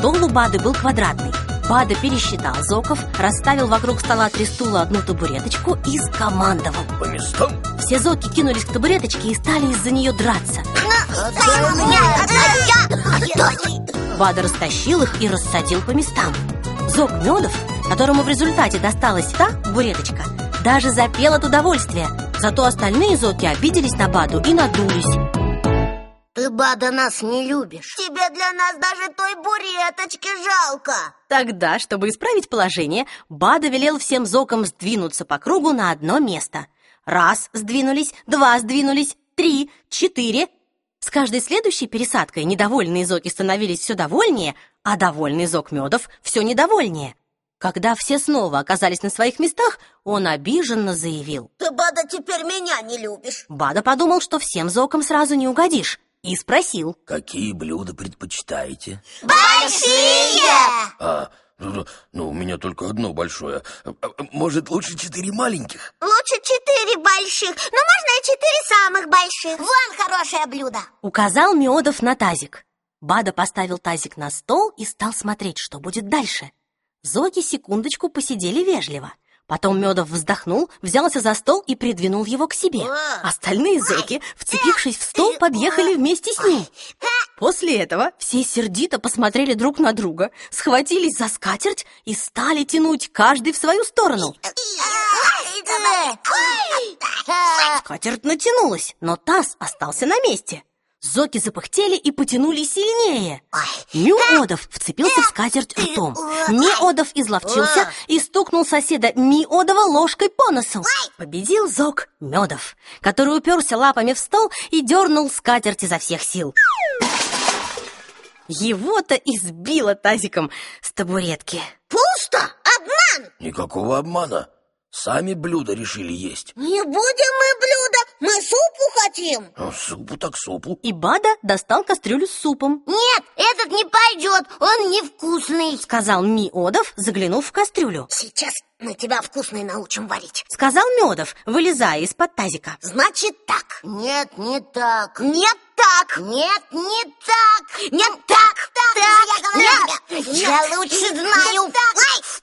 Стол у Бады был квадратный. Бада пересчитал зоков, расставил вокруг стола три стула одну табуреточку и скомандовал. По местам? Все зоки кинулись к табуреточке и стали из-за нее драться. Бада растащил их и рассадил по местам. Зок Медов, которому в результате досталась та табуреточка, даже запел от удовольствия. Зато остальные зоки обиделись на Баду и надулись. Ты, Бада, нас не любишь. Тебе для нас даже той буреточки жалко. Тогда, чтобы исправить положение, Бада велел всем зокам сдвинуться по кругу на одно место. Раз сдвинулись, два сдвинулись, три, четыре. С каждой следующей пересадкой недовольные зоки становились все довольнее, а довольный зок Медов все недовольнее. Когда все снова оказались на своих местах, он обиженно заявил. Ты, Бада, теперь меня не любишь. Бада подумал, что всем зокам сразу не угодишь и спросил. Какие блюда предпочитаете? Большие! А, ну, ну, у меня только одно большое. А, может, лучше четыре маленьких? Лучше четыре больших, но можно и четыре самых больших. Вон хорошее блюдо. Указал Миодов на тазик. Бада поставил тазик на стол и стал смотреть, что будет дальше. Зоки секундочку посидели вежливо. Потом Медов вздохнул, взялся за стол и придвинул его к себе. Остальные зэки, вцепившись в стол, подъехали вместе с ним. После этого все сердито посмотрели друг на друга, схватились за скатерть и стали тянуть каждый в свою сторону. Скатерть натянулась, но таз остался на месте. Зоки запыхтели и потянули сильнее. Миодов вцепился в скатерть ртом. Миодов изловчился и стукнул соседа Миодова ложкой по носу. Победил Зок Медов, который уперся лапами в стол и дернул скатерть изо всех сил. Его-то избило тазиком с табуретки. Пусто! Обман! Никакого обмана. Сами блюда решили есть. Не будем мы блюда, мы супу хотим. А, супу так супу. И Бада достал кастрюлю с супом. Нет, этот не пойдет, он невкусный. Сказал Миодов, заглянув в кастрюлю. Сейчас мы тебя вкусный научим варить. Сказал Медов, вылезая из-под тазика. Значит так. Нет, не так. Нет, так. Нет, не так. Нет, так. Так. Нет. Я лучше знаю.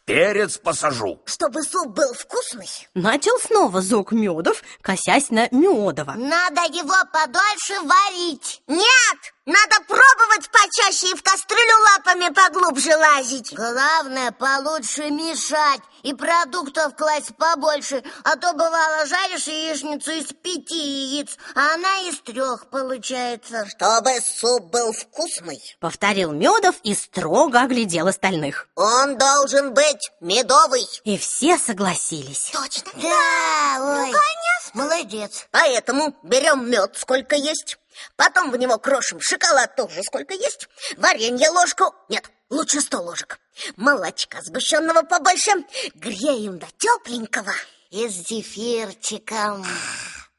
Перец посажу. Чтобы суп был вкусный. Начал снова Зок Медов, косясь на Миодова. Надо его подольше варить. Нет, надо пробовать почаще и в кастрюлю лапами поглубже лазить. Главное, получше мешать и продуктов класть побольше, а то бывало жаришь яичницу из пяти яиц, а она из трех получается. Чтобы суп был вкусный. Повторил Медов и строго оглядел остальных. Он должен быть медовый. И все согласились. Точно. Да, ой. Ну, конечно. Молодец. Поэтому берем мед, сколько есть. Потом в него крошим шоколад тоже сколько есть. Варенье ложку. Нет, лучше сто ложек. Молочка сгущенного побольше. Греем до тепленького. И с зефирчиком.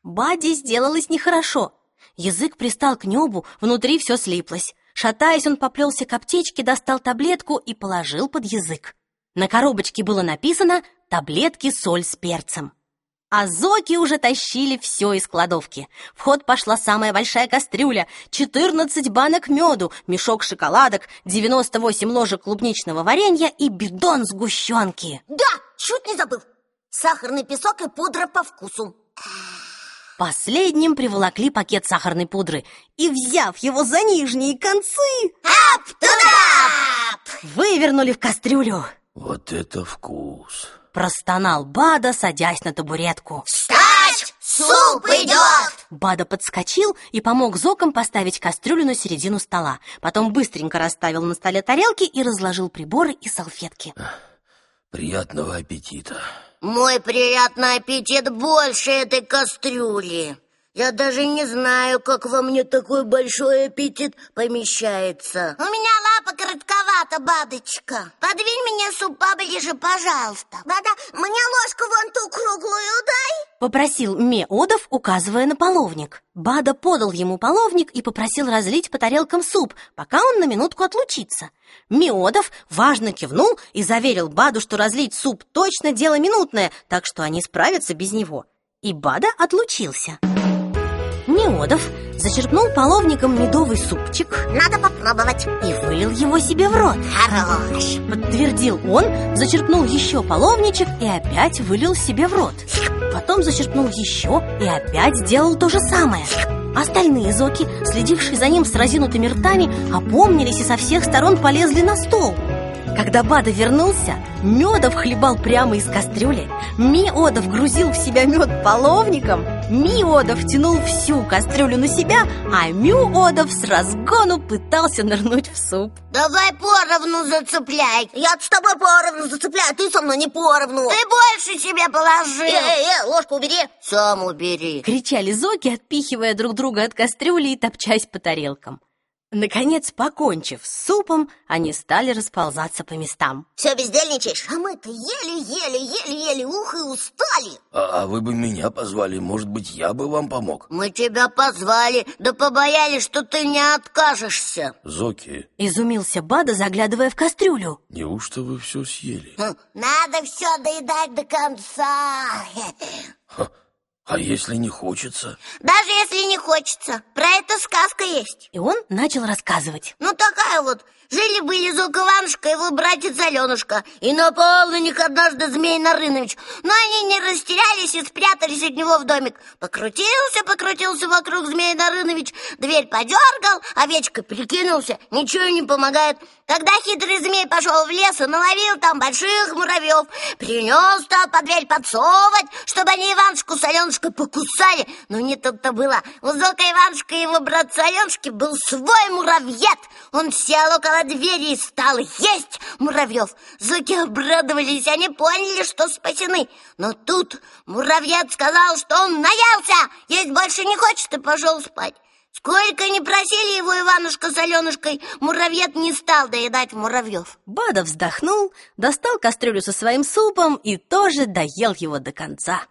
Баде сделалось нехорошо. Язык пристал к небу, внутри все слиплось. Шатаясь, он поплелся к аптечке, достал таблетку и положил под язык. На коробочке было написано «Таблетки соль с перцем». А зоки уже тащили все из кладовки. В ход пошла самая большая кастрюля, 14 банок меду, мешок шоколадок, 98 ложек клубничного варенья и бидон сгущенки. Да, чуть не забыл. Сахарный песок и пудра по вкусу. Последним приволокли пакет сахарной пудры и, взяв его за нижние концы, ап туда вывернули в кастрюлю. Вот это вкус! Простонал Бада, садясь на табуретку. «Встать! Суп идет!» Бада подскочил и помог зокам поставить кастрюлю на середину стола. Потом быстренько расставил на столе тарелки и разложил приборы и салфетки. Приятного аппетита. Мой приятный аппетит больше этой кастрюли. Я даже не знаю, как во мне такой большой аппетит помещается. У меня коротковата, бабочка. Подвинь мне суп поближе, пожалуйста. Бада, мне ложку вон ту круглую дай. Попросил Меодов, указывая на половник. Бада подал ему половник и попросил разлить по тарелкам суп, пока он на минутку отлучится. Меодов важно кивнул и заверил Баду, что разлить суп точно дело минутное, так что они справятся без него. И Бада отлучился. Миодов зачерпнул половником медовый супчик Надо попробовать и вылил его себе в рот. Хорош Подтвердил он, зачерпнул еще половничек и опять вылил себе в рот. Потом зачерпнул еще и опять сделал то же самое. Остальные зоки, следившие за ним с разинутыми ртами, опомнились и со всех сторон полезли на стол. Когда Бада вернулся, Медов хлебал прямо из кастрюли, Миодов грузил в себя мед половником, Миодов тянул всю кастрюлю на себя, а Мюодов с разгону пытался нырнуть в суп. Давай поровну зацепляй. Я с тобой поровну зацепляю, ты со мной не поровну. Ты больше себе положил Эй, эй, эй, ложку убери. Сам убери. Кричали зоки, отпихивая друг друга от кастрюли и топчась по тарелкам. Наконец, покончив с супом, они стали расползаться по местам. Все бездельничаешь? А мы-то еле-еле, еле-еле, ух, и устали А, а вы бы меня позвали, может быть, я бы вам помог? Мы тебя позвали, да побоялись, что ты не откажешься Зоки, Изумился Бада, заглядывая в кастрюлю. неужто вы все съели? Хм, Надо все доедать до конца Ха, а если не хочется? Даже если не хочется. Про это сказка есть. И он начал рассказывать. Ну такая вот. Жили-были Зук Иванушка и его братец Аленушка. И напал на них однажды Змей Нарынович. Но они не растерялись и спрятались от него в домик. Покрутился, покрутился вокруг Змей Нарынович. Дверь подергал, овечка прикинулся. Ничего не помогает. Тогда хитрый змей пошел в лес и наловил там больших муравьев. Принес, стал под дверь подсовывать Чтобы они Иванушку с Аленушкой покусали Но не тут-то было. У Зока Иванушка и его братца Аленушки был свой муравьед. Он сел около двери и стал есть муравьев. Зоки обрадовались, они поняли, что спасены. Но тут муравьед сказал, что он наелся Есть больше не хочет и пошел спать. Сколько не просили его Иванушка с Аленушкой, муравьед не стал доедать муравьев. Бада вздохнул, достал кастрюлю со своим супом и тоже доел его до конца.